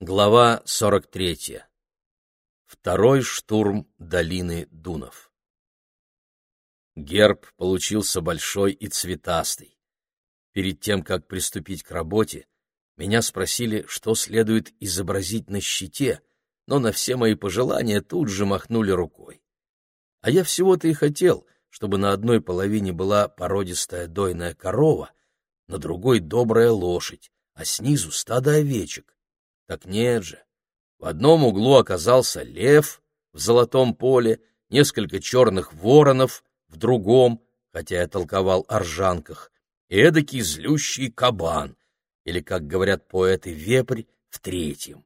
Глава 43. Второй штурм долины Дунов. Герб получился большой и цветастый. Перед тем, как приступить к работе, меня спросили, что следует изобразить на щите, но на все мои пожелания тут же махнули рукой. А я всего-то и хотел, чтобы на одной половине была породистая дойная корова, на другой — добрая лошадь, а снизу — стадо овечек так нет же. В одном углу оказался лев в золотом поле, несколько черных воронов в другом, хотя я толковал о ржанках, и эдакий злющий кабан, или, как говорят поэты, вепрь в третьем.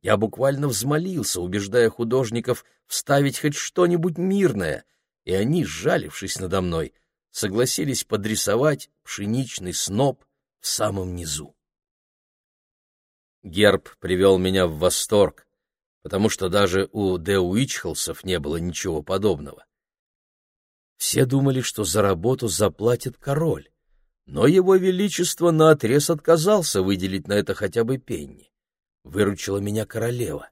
Я буквально взмолился, убеждая художников вставить хоть что-нибудь мирное, и они, сжалившись надо мной, согласились подрисовать пшеничный сноп в самом низу. Герб привел меня в восторг, потому что даже у Де Уичхолсов не было ничего подобного. Все думали, что за работу заплатит король, но его величество наотрез отказался выделить на это хотя бы пенни. Выручила меня королева.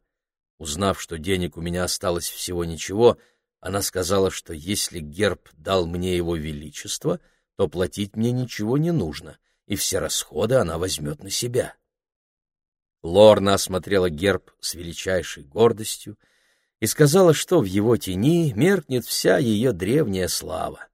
Узнав, что денег у меня осталось всего ничего, она сказала, что если герб дал мне его величество, то платить мне ничего не нужно, и все расходы она возьмет на себя. Лорна осмотрела герб с величайшей гордостью и сказала, что в его тени меркнет вся ее древняя слава.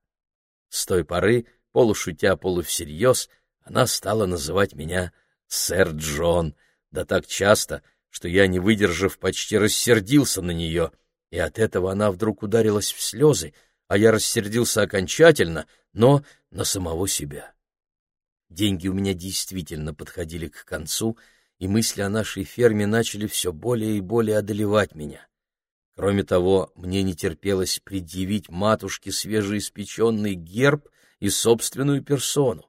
С той поры, полушутя полувсерьез, она стала называть меня «сэр Джон», да так часто, что я, не выдержав, почти рассердился на нее, и от этого она вдруг ударилась в слезы, а я рассердился окончательно, но на самого себя. Деньги у меня действительно подходили к концу — и мысли о нашей ферме начали все более и более одолевать меня. Кроме того, мне не терпелось предъявить матушке свежеиспеченный герб и собственную персону.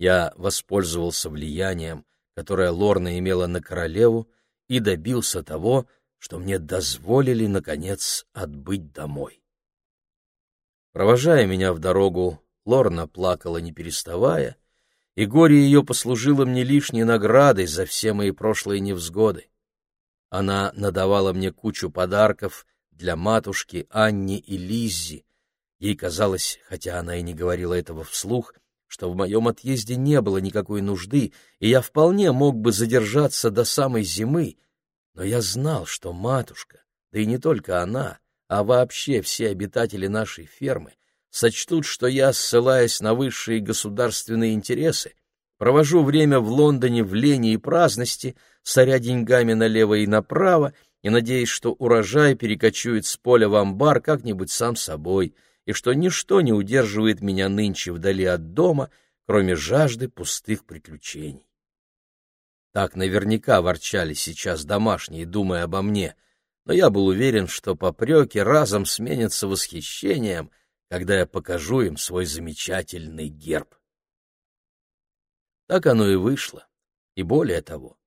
Я воспользовался влиянием, которое Лорна имела на королеву, и добился того, что мне дозволили, наконец, отбыть домой. Провожая меня в дорогу, Лорна плакала, не переставая, и горе ее послужило мне лишней наградой за все мои прошлые невзгоды. Она надавала мне кучу подарков для матушки, Анни и Лиззи. Ей казалось, хотя она и не говорила этого вслух, что в моем отъезде не было никакой нужды, и я вполне мог бы задержаться до самой зимы, но я знал, что матушка, да и не только она, а вообще все обитатели нашей фермы, сочтут, что я, ссылаясь на высшие государственные интересы, провожу время в Лондоне в лени и праздности, соря деньгами налево и направо, и надеясь, что урожай перекочует с поля в амбар как-нибудь сам собой, и что ничто не удерживает меня нынче вдали от дома, кроме жажды пустых приключений. Так наверняка ворчали сейчас домашние, думая обо мне, но я был уверен, что попреки разом сменятся восхищением — когда я покажу им свой замечательный герб. Так оно и вышло. И более того,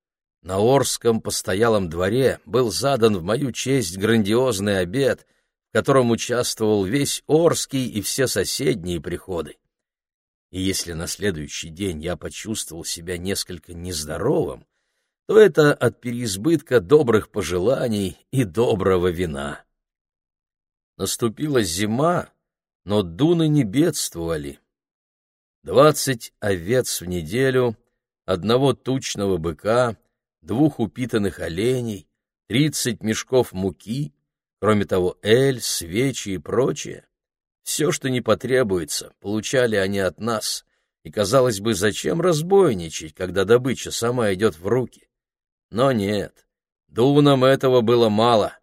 на Орском постоялом дворе был задан в мою честь грандиозный обед, в котором участвовал весь Орский и все соседние приходы. И если на следующий день я почувствовал себя несколько нездоровым, то это от переизбытка добрых пожеланий и доброго вина. Наступила зима, но дуны не бедствовали. Двадцать овец в неделю, одного тучного быка, двух упитанных оленей, тридцать мешков муки, кроме того, эль, свечи и прочее. Все, что не потребуется, получали они от нас, и, казалось бы, зачем разбойничать, когда добыча сама идет в руки? Но нет, дунам этого было мало.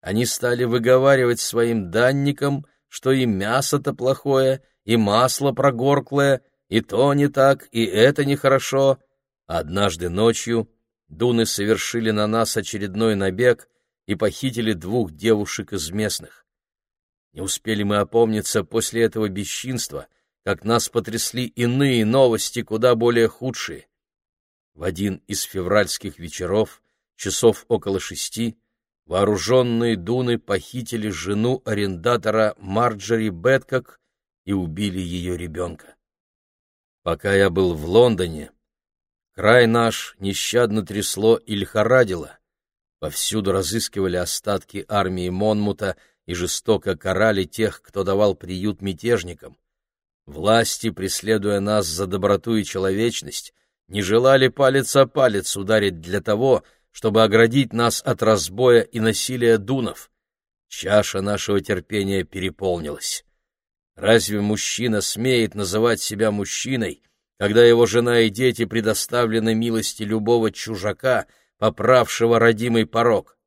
Они стали выговаривать своим данникам, что и мясо-то плохое, и масло прогорклое, и то не так, и это нехорошо. Однажды ночью дуны совершили на нас очередной набег и похитили двух девушек из местных. Не успели мы опомниться после этого бесчинства, как нас потрясли иные новости, куда более худшие. В один из февральских вечеров, часов около шести, вооруженные дуны похитили жену арендатора Марджори Бэткок и убили ее ребенка. Пока я был в Лондоне, Край наш нещадно трясло и лихорадило. Повсюду разыскивали остатки армии Монмута и жестоко карали тех, кто давал приют мятежникам. Власти, преследуя нас за доброту и человечность, не желали палец о палец ударить для того, чтобы оградить нас от разбоя и насилия дунов. Чаша нашего терпения переполнилась. Разве мужчина смеет называть себя мужчиной, когда его жена и дети предоставлены милости любого чужака, поправшего родимый порог?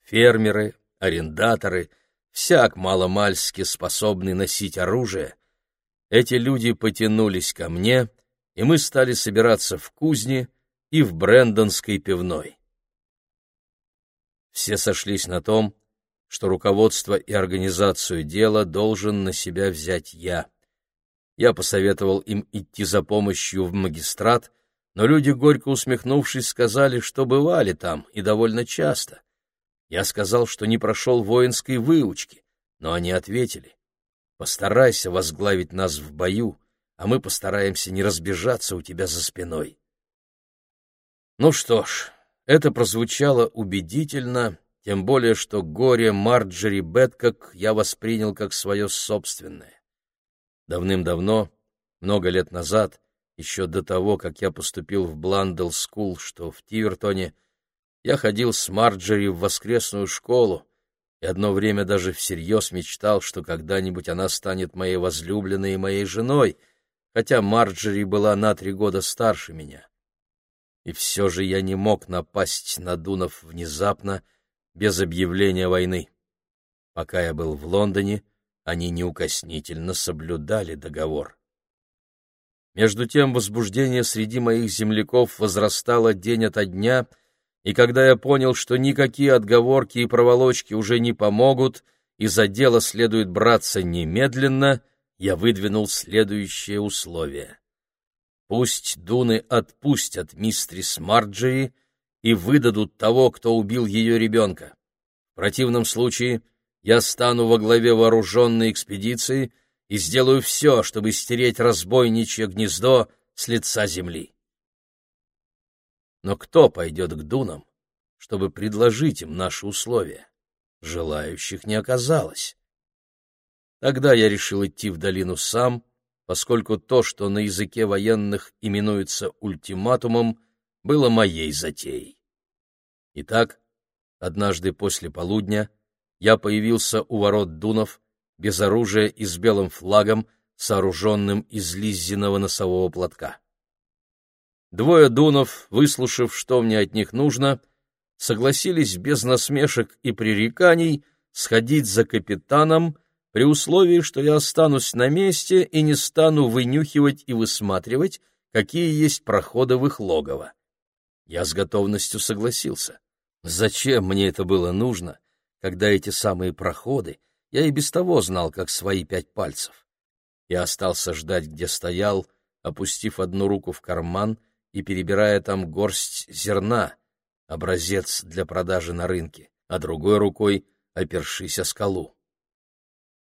Фермеры, арендаторы, всяк маломальски способный носить оружие, эти люди потянулись ко мне, и мы стали собираться в кузне и в Брэндонской пивной. Все сошлись на том, что руководство и организацию дела должен на себя взять я. Я посоветовал им идти за помощью в магистрат, но люди, горько усмехнувшись, сказали, что бывали там и довольно часто. Я сказал, что не прошел воинской выучки, но они ответили, «Постарайся возглавить нас в бою, а мы постараемся не разбежаться у тебя за спиной». Ну что ж, это прозвучало убедительно, тем более что горе Марджери Беткок я воспринял как свое собственное. Давным-давно, много лет назад, еще до того, как я поступил в Бландел Скул, что в Тивертоне, я ходил с Марджери в воскресную школу и одно время даже всерьез мечтал, что когда-нибудь она станет моей возлюбленной и моей женой, хотя Марджери была на три года старше меня. И все же я не мог напасть на Дунов внезапно, без объявления войны. Пока я был в Лондоне, они неукоснительно соблюдали договор. Между тем возбуждение среди моих земляков возрастало день ото дня, и когда я понял, что никакие отговорки и проволочки уже не помогут, и за дело следует браться немедленно, я выдвинул следующее условие. Пусть Дуны отпустят мистрис Марджери и выдадут того, кто убил ее ребенка. В противном случае я стану во главе вооруженной экспедиции и сделаю все, чтобы стереть разбойничье гнездо с лица земли. Но кто пойдет к Дунам, чтобы предложить им наши условия? Желающих не оказалось. Тогда я решил идти в долину сам, поскольку то, что на языке военных именуется ультиматумом, было моей затеей. Итак, однажды после полудня я появился у ворот Дунов, без оружия и с белым флагом, сооруженным из лиззиного носового платка. Двое Дунов, выслушав, что мне от них нужно, согласились без насмешек и пререканий сходить за капитаном при условии, что я останусь на месте и не стану вынюхивать и высматривать, какие есть проходы в их логово. Я с готовностью согласился. Зачем мне это было нужно, когда эти самые проходы я и без того знал, как свои пять пальцев? Я остался ждать, где стоял, опустив одну руку в карман и перебирая там горсть зерна, образец для продажи на рынке, а другой рукой опершись о скалу.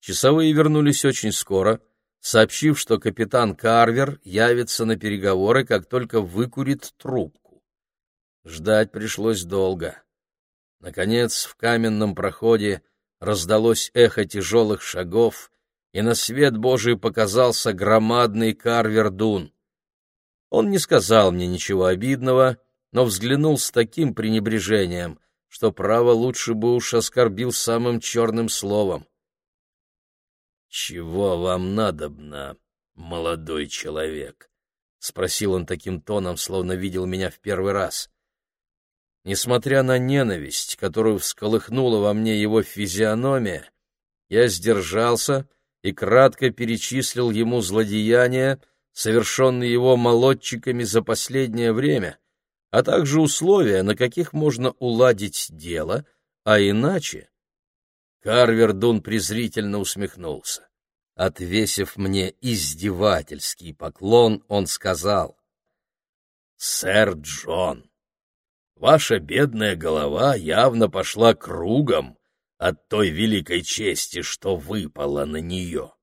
Часовые вернулись очень скоро, сообщив, что капитан Карвер явится на переговоры, как только выкурит трубку. Ждать пришлось долго. Наконец, в каменном проходе раздалось эхо тяжелых шагов, и на свет Божий показался громадный Карвердун. Он не сказал мне ничего обидного, но взглянул с таким пренебрежением, что право лучше бы уж оскорбил самым черным словом. — Чего вам надобно, молодой человек? — спросил он таким тоном, словно видел меня в первый раз. Несмотря на ненависть, которую всколыхнула во мне его физиономия, я сдержался и кратко перечислил ему злодеяния, совершенные его молодчиками за последнее время, а также условия, на каких можно уладить дело, а иначе... Карвер Дун презрительно усмехнулся. Отвесив мне издевательский поклон, он сказал, «Сэр Джон, Ваша бедная голова явно пошла кругом от той великой чести, что выпало на нее.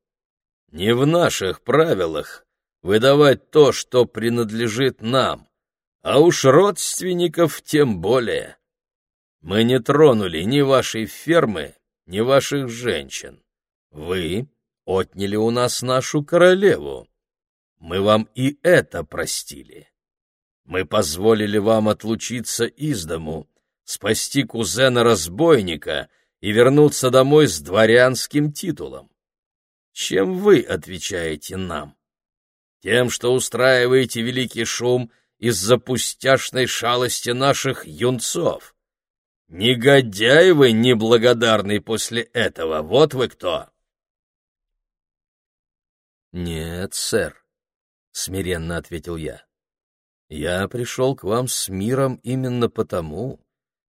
Не в наших правилах выдавать то, что принадлежит нам, а уж родственников тем более. Мы не тронули ни вашей фермы, ни ваших женщин. Вы отняли у нас нашу королеву. Мы вам и это простили. Мы позволили вам отлучиться из дому, спасти кузена-разбойника и вернуться домой с дворянским титулом. Чем вы отвечаете нам? Тем, что устраиваете великий шум из-за пустяшной шалости наших юнцов. Негодяй вы неблагодарный после этого, вот вы кто! Нет, сэр, — смиренно ответил я. Я пришел к вам с миром именно потому,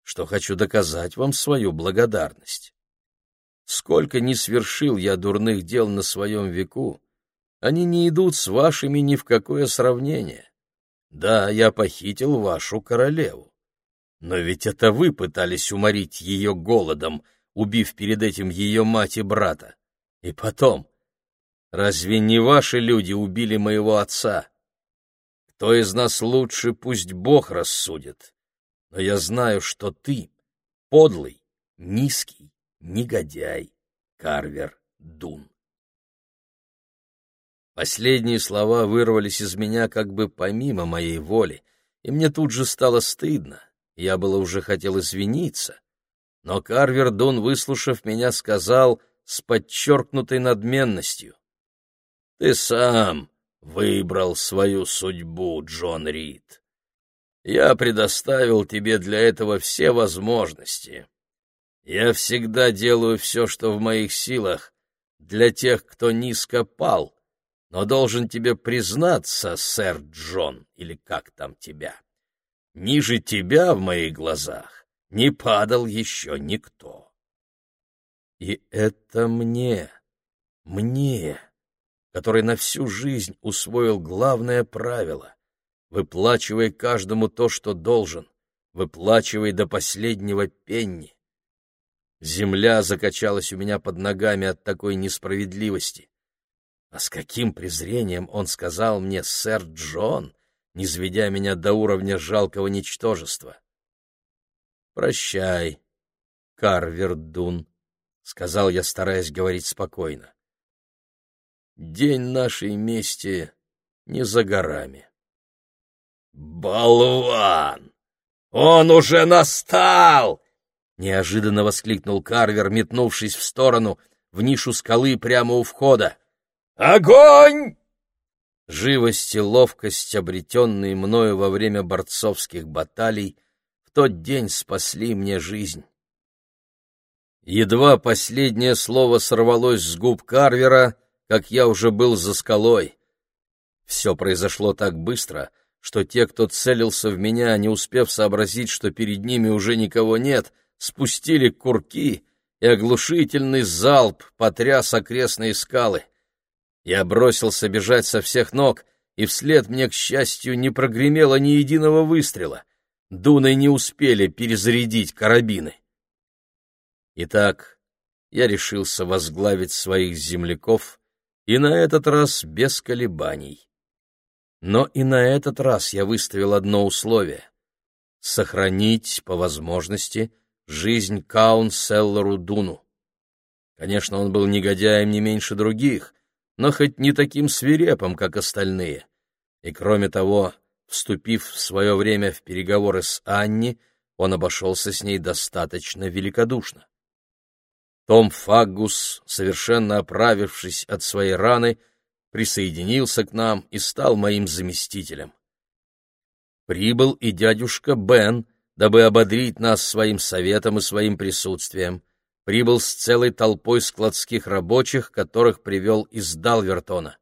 что хочу доказать вам свою благодарность. Сколько ни свершил я дурных дел на своем веку, они не идут с вашими ни в какое сравнение. Да, я похитил вашу королеву. Но ведь это вы пытались уморить ее голодом, убив перед этим ее мать и брата. И потом, разве не ваши люди убили моего отца? Кто из нас лучше, пусть Бог рассудит. Но я знаю, что ты подлый, низкий, негодяй, Карвер Дун. Последние слова вырвались из меня как бы помимо моей воли, и мне тут же стало стыдно. Я было уже хотел извиниться, но Карвер Дун, выслушав меня, сказал с подчеркнутой надменностью. — Ты сам выбрал свою судьбу, Джон Рид. Я предоставил тебе для этого все возможности. Я всегда делаю все, что в моих силах, для тех, кто низко пал, но должен тебе признаться, сэр Джон, или как там тебя, ниже тебя в моих глазах не падал еще никто. И это мне, мне, который на всю жизнь усвоил главное правило — выплачивай каждому то, что должен, выплачивай до последнего пенни. Земля закачалась у меня под ногами от такой несправедливости. А с каким презрением он сказал мне «сэр Джон», низведя меня до уровня жалкого ничтожества. «Прощай, Карвер Дун», — сказал я, стараясь говорить спокойно. «День нашей мести не за горами». «Болван! Он уже настал!» — неожиданно воскликнул Карвер, метнувшись в сторону, в нишу скалы прямо у входа. «Огонь!» Живость и ловкость, обретенные мною во время борцовских баталий, в тот день спасли мне жизнь. Едва последнее слово сорвалось с губ Карвера, как я уже был за скалой. Все произошло так быстро, что те, кто целился в меня, не успев сообразить, что перед ними уже никого нет, спустили курки, и оглушительный залп потряс окрестные скалы. Я бросился бежать со всех ног, и вслед мне, к счастью, не прогремело ни единого выстрела. Дуны не успели перезарядить карабины. Итак, я решился возглавить своих земляков, и на этот раз без колебаний. Но и на этот раз я выставил одно условие — сохранить, по возможности, жизнь Каунселлеру Дуну. Конечно, он был негодяем не меньше других, но хоть не таким свирепым, как остальные. И кроме того, вступив в свое время в переговоры с Анни, он обошелся с ней достаточно великодушно. Том Фаггус, совершенно оправившись от своей раны, присоединился к нам и стал моим заместителем. Прибыл и дядюшка Бен, дабы ободрить нас своим советом и своим присутствием прибыл с целой толпой складских рабочих, которых привел из Далвертона.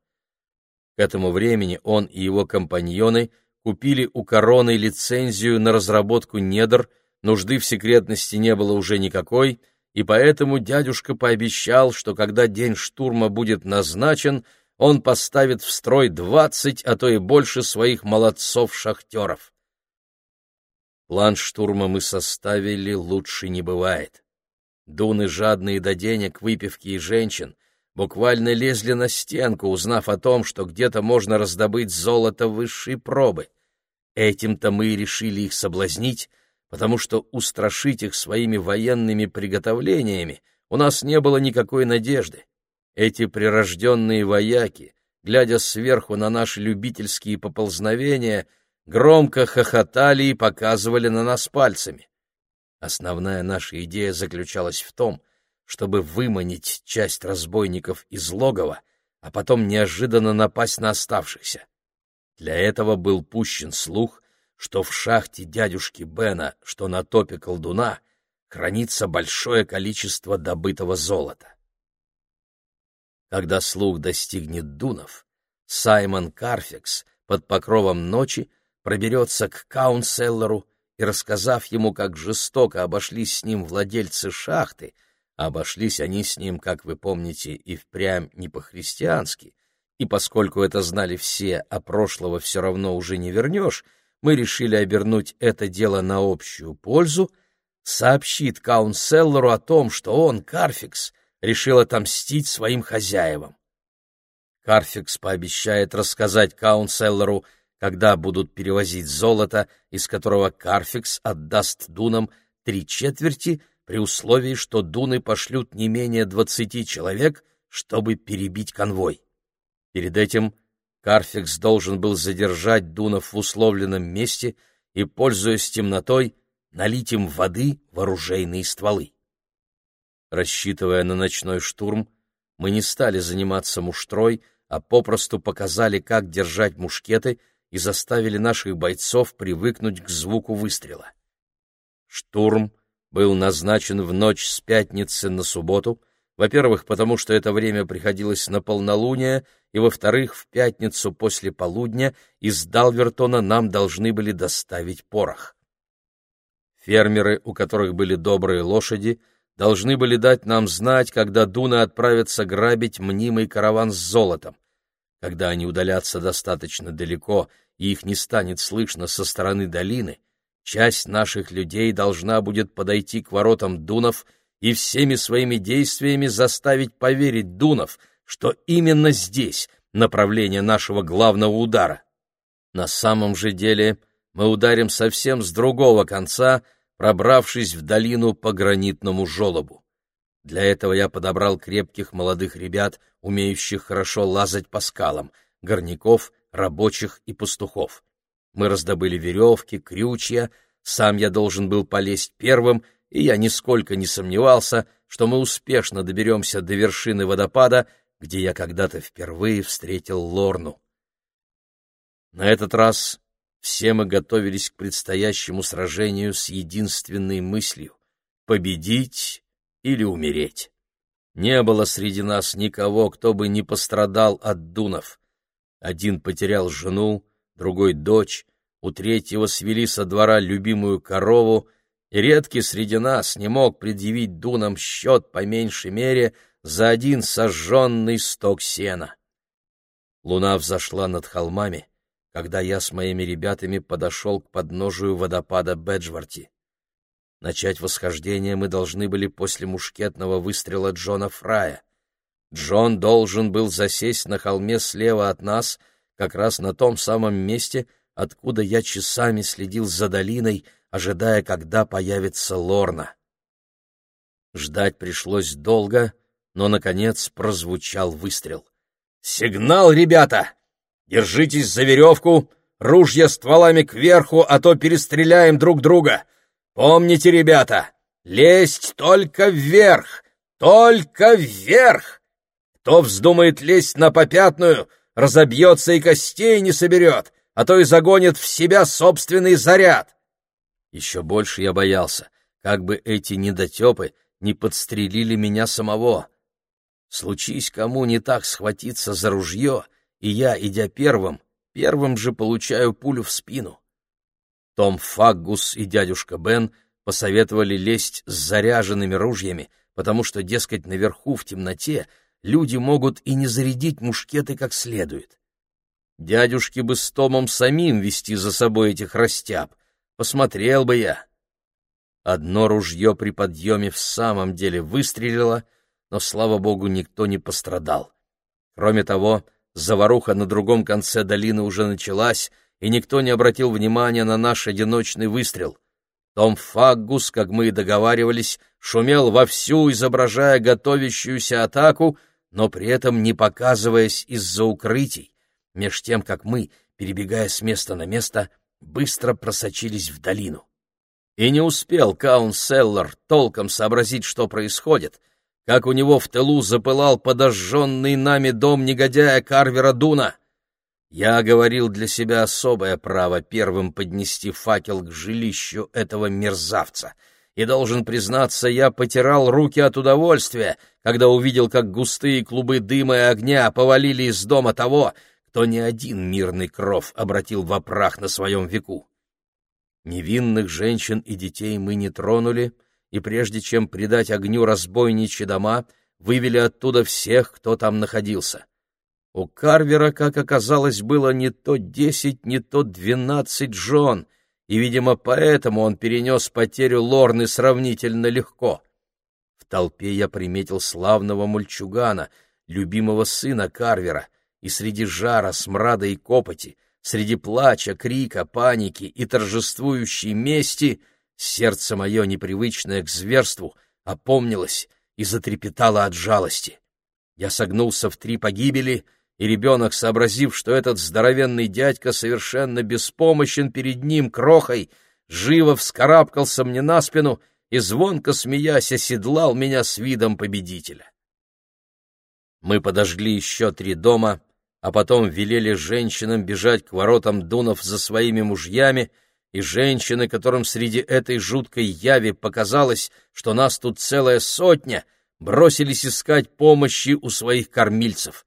К этому времени он и его компаньоны купили у короны лицензию на разработку недр, нужды в секретности не было уже никакой, и поэтому дядюшка пообещал, что когда день штурма будет назначен, он поставит в строй двадцать, а то и больше своих молодцов-шахтеров. План штурма мы составили, лучше не бывает. Дуны, жадные до денег, выпивки и женщин, буквально лезли на стенку, узнав о том, что где-то можно раздобыть золото высшей пробы. Этим-то мы и решили их соблазнить, потому что устрашить их своими военными приготовлениями у нас не было никакой надежды. Эти прирожденные вояки, глядя сверху на наши любительские поползновения, громко хохотали и показывали на нас пальцами. Основная наша идея заключалась в том, чтобы выманить часть разбойников из логова, а потом неожиданно напасть на оставшихся. Для этого был пущен слух, что в шахте дядюшки Бена, что на топе колдуна, хранится большое количество добытого золота. Когда слух достигнет Дунов, Саймон Карфикс под покровом ночи проберется к Каунселлеру и, рассказав ему, как жестоко обошлись с ним владельцы шахты, обошлись они с ним, как вы помните, и впрямь не по-христиански, и поскольку это знали все, а прошлого все равно уже не вернешь, мы решили обернуть это дело на общую пользу, сообщит Каунселлеру о том, что он, Карфикс, решил отомстить своим хозяевам. Карфикс пообещает рассказать Каунселлеру, когда будут перевозить золото, из которого Карфикс отдаст дунам три четверти, при условии, что дуны пошлют не менее двадцати человек, чтобы перебить конвой. Перед этим Карфикс должен был задержать дунов в условленном месте и, пользуясь темнотой, налить им воды в оружейные стволы. Рассчитывая на ночной штурм, мы не стали заниматься муштрой, а попросту показали, как держать мушкеты и заставили наших бойцов привыкнуть к звуку выстрела. Штурм был назначен в ночь с пятницы на субботу, во-первых, потому что это время приходилось на полнолуние, и, во-вторых, в пятницу после полудня из Далвертона нам должны были доставить порох. Фермеры, у которых были добрые лошади, должны были дать нам знать, когда дуны отправятся грабить мнимый караван с золотом. Когда они удалятся достаточно далеко, и их не станет слышно со стороны долины, часть наших людей должна будет подойти к воротам дунов и всеми своими действиями заставить поверить дунов, что именно здесь направление нашего главного удара. На самом же деле мы ударим совсем с другого конца — пробравшись в долину по гранитному желобу. Для этого я подобрал крепких молодых ребят, умеющих хорошо лазать по скалам, горняков, рабочих и пастухов. Мы раздобыли веревки, крючья, сам я должен был полезть первым, и я нисколько не сомневался, что мы успешно доберемся до вершины водопада, где я когда-то впервые встретил Лорну. На этот раз все мы готовились к предстоящему сражению с единственной мыслью — победить или умереть. Не было среди нас никого, кто бы не пострадал от дунов. Один потерял жену, другой — дочь, у третьего свели со двора любимую корову, и редкий среди нас не мог предъявить дунам счет по меньшей мере за один сожженный сток сена. Луна взошла над холмами, когда я с моими ребятами подошел к подножию водопада Беджварти. Начать восхождение мы должны были после мушкетного выстрела Джона Фрая. Джон должен был засесть на холме слева от нас, как раз на том самом месте, откуда я часами следил за долиной, ожидая, когда появится Лорна. Ждать пришлось долго, но, наконец, прозвучал выстрел. «Сигнал, ребята! Держитесь за веревку, ружья стволами кверху, а то перестреляем друг друга. Помните, ребята, лезть только вверх, только вверх. Кто вздумает лезть на попятную, разобьется и костей не соберет, а то и загонит в себя собственный заряд. Еще больше я боялся, как бы эти недотепы не подстрелили меня самого. Случись кому не так схватиться за ружье — и я, идя первым, первым же получаю пулю в спину. Том Фаггус и дядюшка Бен посоветовали лезть с заряженными ружьями, потому что, дескать, наверху в темноте люди могут и не зарядить мушкеты как следует. Дядюшке бы с Томом самим вести за собой этих растяб, посмотрел бы я. Одно ружье при подъеме в самом деле выстрелило, но, слава богу, никто не пострадал. Кроме того, Заваруха на другом конце долины уже началась, и никто не обратил внимания на наш одиночный выстрел. Том Фаггус, как мы и договаривались, шумел вовсю, изображая готовящуюся атаку, но при этом не показываясь из-за укрытий, меж тем, как мы, перебегая с места на место, быстро просочились в долину. И не успел Каунселлер толком сообразить, что происходит, как у него в тылу запылал подожженный нами дом негодяя Карвера Дуна. Я говорил для себя особое право первым поднести факел к жилищу этого мерзавца, и, должен признаться, я потирал руки от удовольствия, когда увидел, как густые клубы дыма и огня повалили из дома того, кто не один мирный кров обратил в прах на своем веку. Невинных женщин и детей мы не тронули, и прежде чем предать огню разбойничьи дома, вывели оттуда всех, кто там находился. У Карвера, как оказалось, было не то десять, не то двенадцать жен, и, видимо, поэтому он перенес потерю Лорны сравнительно легко. В толпе я приметил славного мульчугана, любимого сына Карвера, и среди жара, смрада и копоти — среди плача, крика, паники и торжествующей мести сердце мое, непривычное к зверству, опомнилось и затрепетало от жалости. Я согнулся в три погибели, и ребенок, сообразив, что этот здоровенный дядька совершенно беспомощен перед ним крохой, живо вскарабкался мне на спину и, звонко смеясь, оседлал меня с видом победителя. Мы подожгли еще три дома — а потом велели женщинам бежать к воротам Дунов за своими мужьями, и женщины, которым среди этой жуткой яви показалось, что нас тут целая сотня, бросились искать помощи у своих кормильцев.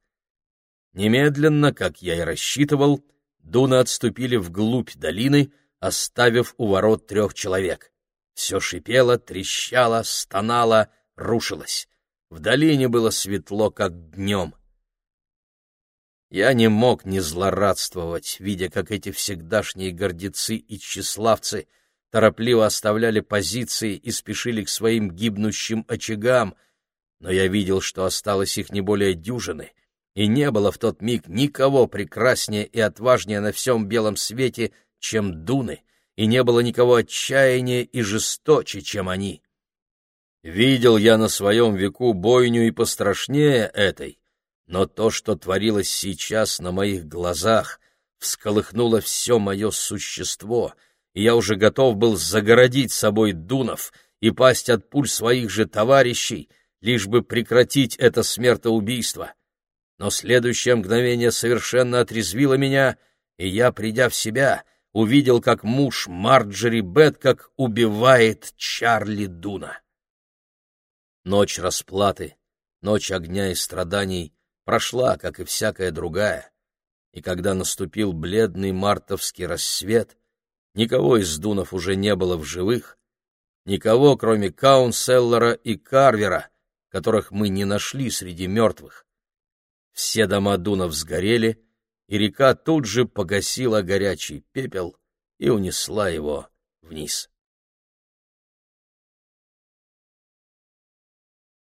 Немедленно, как я и рассчитывал, Дуны отступили вглубь долины, оставив у ворот трех человек. Все шипело, трещало, стонало, рушилось. В долине было светло, как днем. Я не мог не злорадствовать, видя, как эти всегдашние гордецы и тщеславцы торопливо оставляли позиции и спешили к своим гибнущим очагам, но я видел, что осталось их не более дюжины, и не было в тот миг никого прекраснее и отважнее на всем белом свете, чем Дуны, и не было никого отчаяннее и жесточе, чем они. Видел я на своем веку бойню и пострашнее этой, но то, что творилось сейчас на моих глазах, всколыхнуло все мое существо, и я уже готов был загородить собой Дунов и пасть от пуль своих же товарищей, лишь бы прекратить это смертоубийство. Но следующее мгновение совершенно отрезвило меня, и я, придя в себя, увидел, как муж Марджери Бэткок убивает Чарли Дуна. Ночь расплаты, ночь огня и страданий прошла, как и всякая другая, и когда наступил бледный мартовский рассвет, никого из Дунов уже не было в живых, никого, кроме Каунселлера и Карвера, которых мы не нашли среди мертвых. Все дома Дунов сгорели, и река тут же погасила горячий пепел и унесла его вниз.